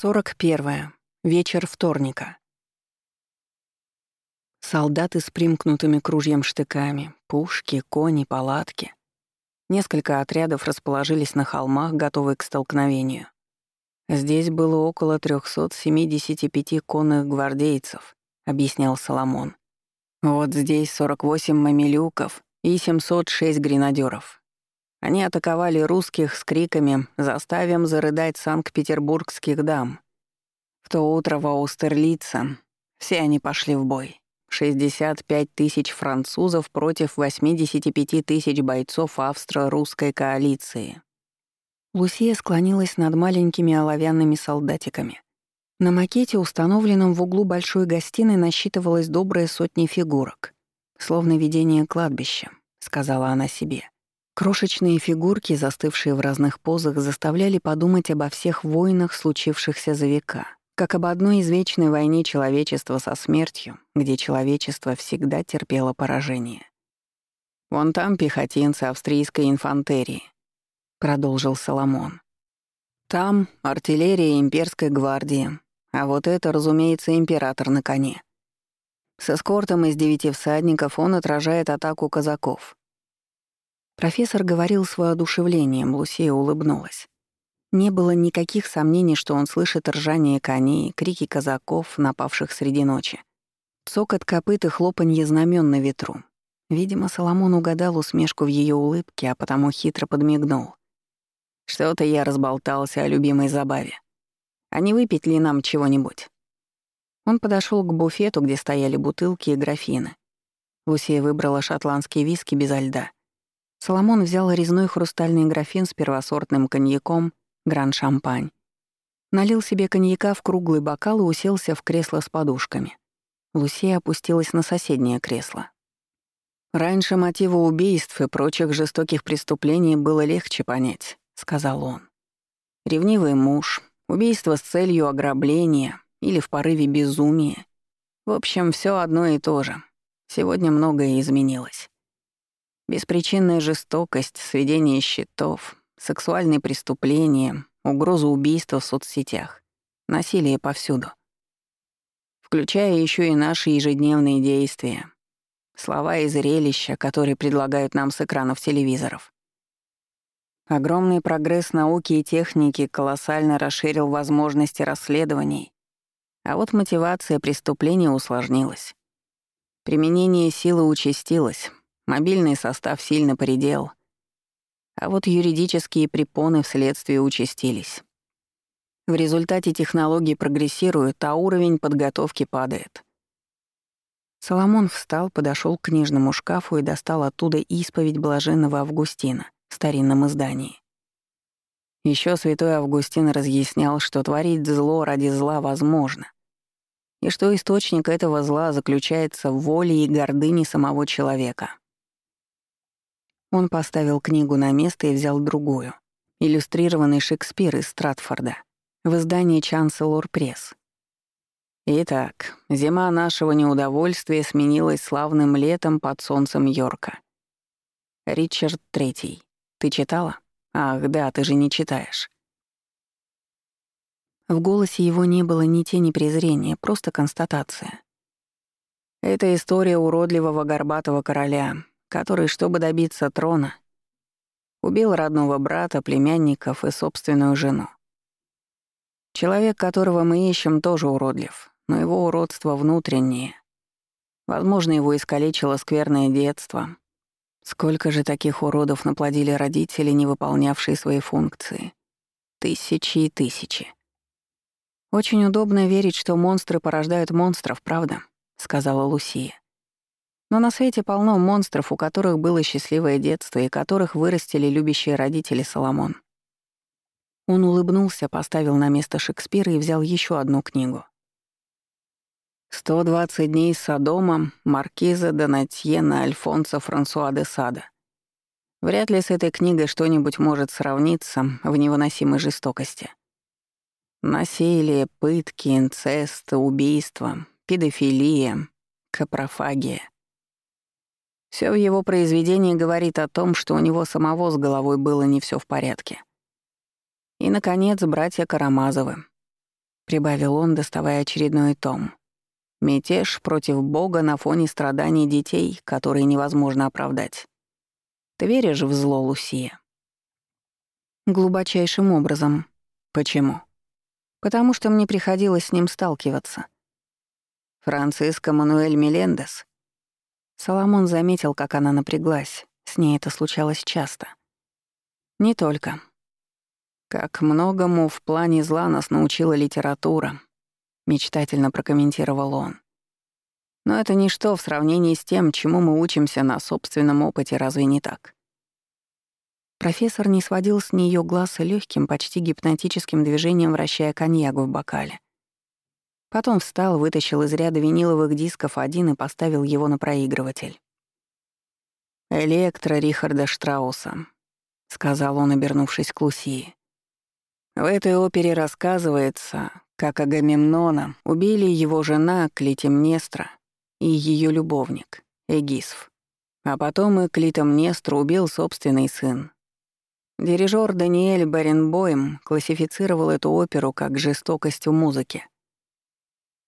Сорок первое. Вечер вторника. Солдаты с примкнутыми кружьем штыками, пушки, кони, палатки. Несколько отрядов расположились на холмах, готовые к столкновению. Здесь было около 375 конных гвардейцев, объяснял Соломон. Вот здесь 48 мамилюков и 706 гренадеров. Они атаковали русских с криками «Заставим зарыдать санкт-петербургских дам». В то утро в Аустерлице все они пошли в бой. 65 тысяч французов против 85 тысяч бойцов австро-русской коалиции. Лусия склонилась над маленькими оловянными солдатиками. На макете, установленном в углу большой гостиной, насчитывалось добрая сотни фигурок. «Словно видение кладбища», — сказала она себе. Крошечные фигурки, застывшие в разных позах, заставляли подумать обо всех войнах, случившихся за века, как об одной извечной войне человечества со смертью, где человечество всегда терпело поражение. «Вон там пехотинцы австрийской инфантерии», — продолжил Соломон. «Там артиллерия имперской гвардии, а вот это, разумеется, император на коне. С эскортом из девяти всадников он отражает атаку казаков. Профессор говорил с воодушевлением, Лусия улыбнулась. Не было никаких сомнений, что он слышит ржание коней, крики казаков, напавших среди ночи. Цокот копыт и хлопанье знамен на ветру. Видимо, Соломон угадал усмешку в ее улыбке, а потому хитро подмигнул. «Что-то я разболтался о любимой забаве. А не выпить ли нам чего-нибудь?» Он подошел к буфету, где стояли бутылки и графины. Лусия выбрала шотландский виски без льда — Соломон взял резной хрустальный графин с первосортным коньяком «Гран-шампань». Налил себе коньяка в круглый бокал и уселся в кресло с подушками. Лусия опустилась на соседнее кресло. «Раньше мотива убийств и прочих жестоких преступлений было легче понять», — сказал он. «Ревнивый муж, убийство с целью ограбления или в порыве безумия. В общем, все одно и то же. Сегодня многое изменилось. Беспричинная жестокость, сведение счетов, сексуальные преступления, угроза убийства в соцсетях, насилие повсюду. Включая еще и наши ежедневные действия, слова и зрелища, которые предлагают нам с экранов телевизоров. Огромный прогресс науки и техники колоссально расширил возможности расследований, а вот мотивация преступления усложнилась. Применение силы участилось, Мобильный состав сильно поредел, а вот юридические препоны вследствие участились. В результате технологии прогрессируют, а уровень подготовки падает. Соломон встал, подошел к книжному шкафу и достал оттуда исповедь блаженного Августина в старинном издании. Еще святой Августин разъяснял, что творить зло ради зла возможно, и что источник этого зла заключается в воле и гордыне самого человека. Он поставил книгу на место и взял другую. Иллюстрированный Шекспир из Стратфорда. В издании Chancellor Пресс. Итак, зима нашего неудовольствия сменилась славным летом под солнцем Йорка. Ричард Третий. Ты читала? Ах, да, ты же не читаешь. В голосе его не было ни тени презрения, просто констатация. Это история уродливого горбатого короля, который, чтобы добиться трона, убил родного брата, племянников и собственную жену. Человек, которого мы ищем, тоже уродлив, но его уродство внутреннее. Возможно, его искалечило скверное детство. Сколько же таких уродов наплодили родители, не выполнявшие свои функции? Тысячи и тысячи. «Очень удобно верить, что монстры порождают монстров, правда?» — сказала Лусия. Но на свете полно монстров, у которых было счастливое детство и которых вырастили любящие родители Соломон. Он улыбнулся, поставил на место Шекспира и взял еще одну книгу. «Сто двадцать дней Содома» Маркиза Донатьена Альфонсо Франсуа де Сада. Вряд ли с этой книгой что-нибудь может сравниться в невыносимой жестокости. Насилие, пытки, инцест, убийство, педофилия, капрофагия. Все в его произведении говорит о том, что у него самого с головой было не все в порядке. И, наконец, братья Карамазовы. прибавил он, доставая очередной том. «Мятеж против Бога на фоне страданий детей, которые невозможно оправдать. Ты веришь в зло, Лусия?» «Глубочайшим образом. Почему?» «Потому что мне приходилось с ним сталкиваться». «Франциско Мануэль Мелендес?» Соломон заметил, как она напряглась. С ней это случалось часто. «Не только. Как многому в плане зла нас научила литература», — мечтательно прокомментировал он. «Но это ничто в сравнении с тем, чему мы учимся на собственном опыте, разве не так?» Профессор не сводил с нее глаз легким, почти гипнотическим движением, вращая коньяк в бокале. Потом встал, вытащил из ряда виниловых дисков один и поставил его на проигрыватель. «Электро Рихарда Штрауса», — сказал он, обернувшись к Лусии. В этой опере рассказывается, как Агамемнона убили его жена Клитемнестра и ее любовник, Эгисф. А потом и Клитемнестра убил собственный сын. Дирижер Даниэль Баренбойм классифицировал эту оперу как жестокость в музыке.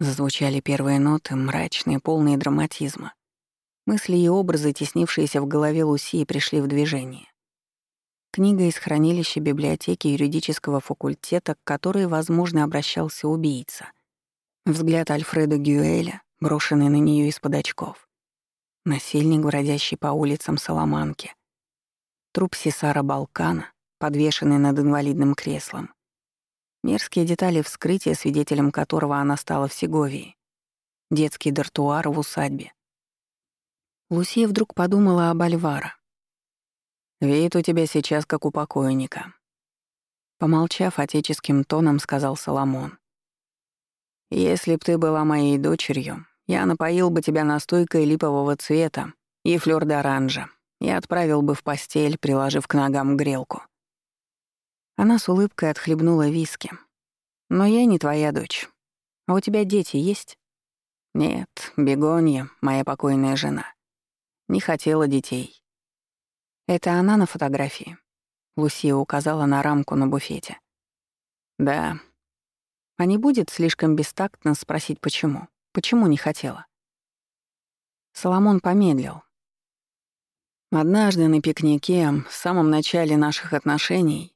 Зазвучали первые ноты, мрачные, полные драматизма. Мысли и образы, теснившиеся в голове Луси, пришли в движение. Книга из хранилища библиотеки юридического факультета, к которой, возможно, обращался убийца. Взгляд Альфреда Гюэля, брошенный на нее из-под очков. Насильник, бродящий по улицам Соломанки. Труп Сесара Балкана, подвешенный над инвалидным креслом. Мерзкие детали вскрытия, свидетелем которого она стала в Сеговии. Детский дартуар в усадьбе. Лусия вдруг подумала об Альвара, Вид у тебя сейчас как у покойника. Помолчав отеческим тоном, сказал Соломон. Если б ты была моей дочерью, я напоил бы тебя настойкой липового цвета и флёр д'оранжа и отправил бы в постель, приложив к ногам грелку. Она с улыбкой отхлебнула виски. «Но я не твоя дочь. А у тебя дети есть?» «Нет, Бегонья, моя покойная жена. Не хотела детей. «Это она на фотографии?» Лусия указала на рамку на буфете. «Да». А не будет слишком бестактно спросить, почему? Почему не хотела? Соломон помедлил. Однажды на пикнике, в самом начале наших отношений,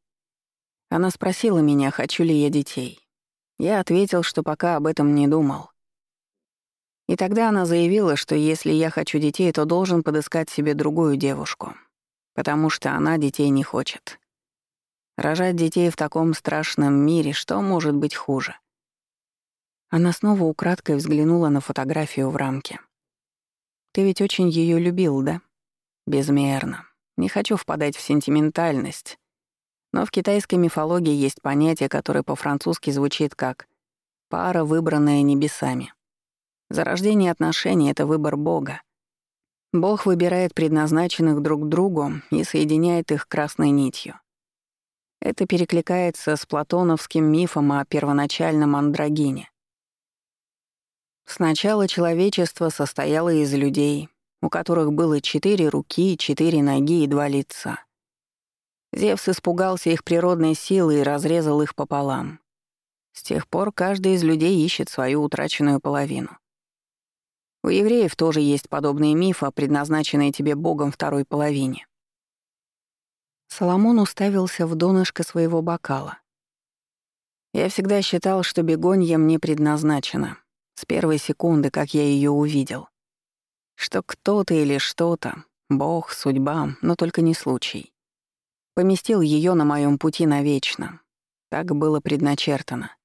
она спросила меня, хочу ли я детей. Я ответил, что пока об этом не думал. И тогда она заявила, что если я хочу детей, то должен подыскать себе другую девушку потому что она детей не хочет. Рожать детей в таком страшном мире, что может быть хуже? Она снова украдкой взглянула на фотографию в рамке. «Ты ведь очень ее любил, да?» «Безмерно. Не хочу впадать в сентиментальность. Но в китайской мифологии есть понятие, которое по-французски звучит как «пара, выбранная небесами». Зарождение отношений — это выбор Бога, Бог выбирает предназначенных друг другу и соединяет их красной нитью. Это перекликается с платоновским мифом о первоначальном андрогине. Сначала человечество состояло из людей, у которых было четыре руки, четыре ноги и два лица. Зевс испугался их природной силы и разрезал их пополам. С тех пор каждый из людей ищет свою утраченную половину. У евреев тоже есть подобные мифы, предназначенные тебе Богом второй половине. Соломон уставился в донышко своего бокала. Я всегда считал, что бегонья мне предназначена, с первой секунды, как я ее увидел. Что кто-то или что-то, Бог, судьба, но только не случай. Поместил ее на моем пути навечно. Так было предначертано.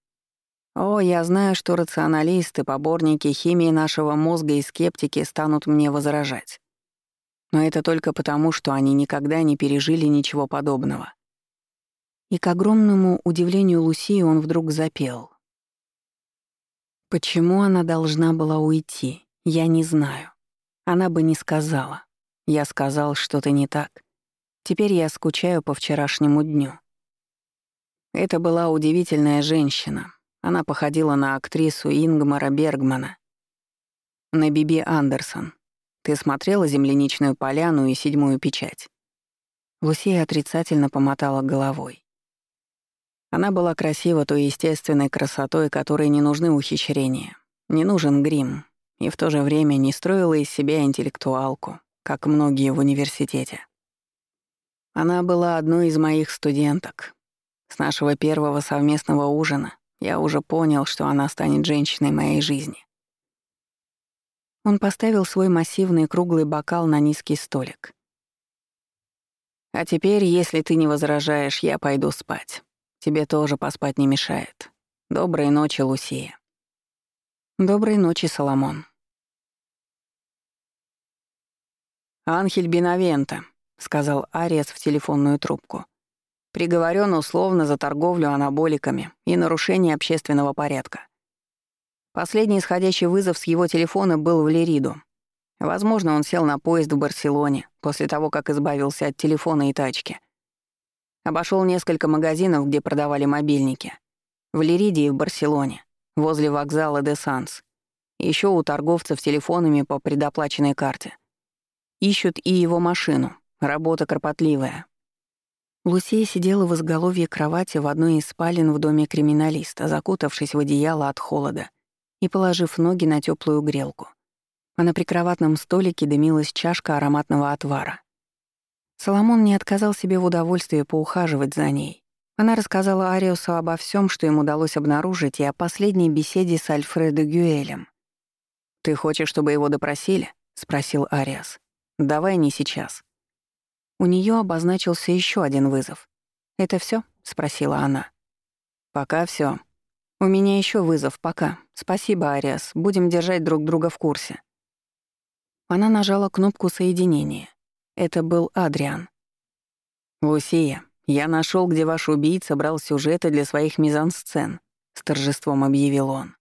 О, я знаю, что рационалисты, поборники химии нашего мозга и скептики станут мне возражать. Но это только потому, что они никогда не пережили ничего подобного. И к огромному удивлению Лусии он вдруг запел. Почему она должна была уйти, я не знаю. Она бы не сказала. Я сказал что-то не так. Теперь я скучаю по вчерашнему дню. Это была удивительная женщина, она походила на актрису Ингмара Бергмана. На Биби Андерсон. Ты смотрела «Земляничную поляну» и «Седьмую печать»?» Лусия отрицательно помотала головой. Она была красива той естественной красотой, которой не нужны ухищрения, не нужен грим, и в то же время не строила из себя интеллектуалку, как многие в университете. Она была одной из моих студенток. С нашего первого совместного ужина я уже понял, что она станет женщиной моей жизни. Он поставил свой массивный круглый бокал на низкий столик. «А теперь, если ты не возражаешь, я пойду спать. Тебе тоже поспать не мешает. Доброй ночи, Лусия». «Доброй ночи, Соломон». «Анхель Бенавента», — сказал Ариас в телефонную трубку. «Приговорен условно за торговлю анаболиками и нарушение общественного порядка. Последний исходящий вызов с его телефона был в Лериду. Возможно, он сел на поезд в Барселоне после того, как избавился от телефона и тачки. Обошел несколько магазинов, где продавали мобильники. В Лериде и в Барселоне, возле вокзала Де Санс. Еще у торговцев телефонами по предоплаченной карте. Ищут и его машину. Работа кропотливая. Лусия сидела в изголовье кровати в одной из спален в доме криминалиста, закутавшись в одеяло от холода и положив ноги на теплую грелку. А на прикроватном столике дымилась чашка ароматного отвара. Соломон не отказал себе в удовольствии поухаживать за ней. Она рассказала Ариусу обо всем, что им удалось обнаружить, и о последней беседе с Альфредо Гюэлем. «Ты хочешь, чтобы его допросили?» — спросил Ариас. «Давай не сейчас». У нее обозначился еще один вызов. «Это все? спросила она. «Пока все. У меня еще вызов, пока. Спасибо, Ариас. Будем держать друг друга в курсе. Она нажала кнопку соединения. Это был Адриан. «Лусия, я нашел, где ваш убийца брал сюжеты для своих мизансцен», — с торжеством объявил он.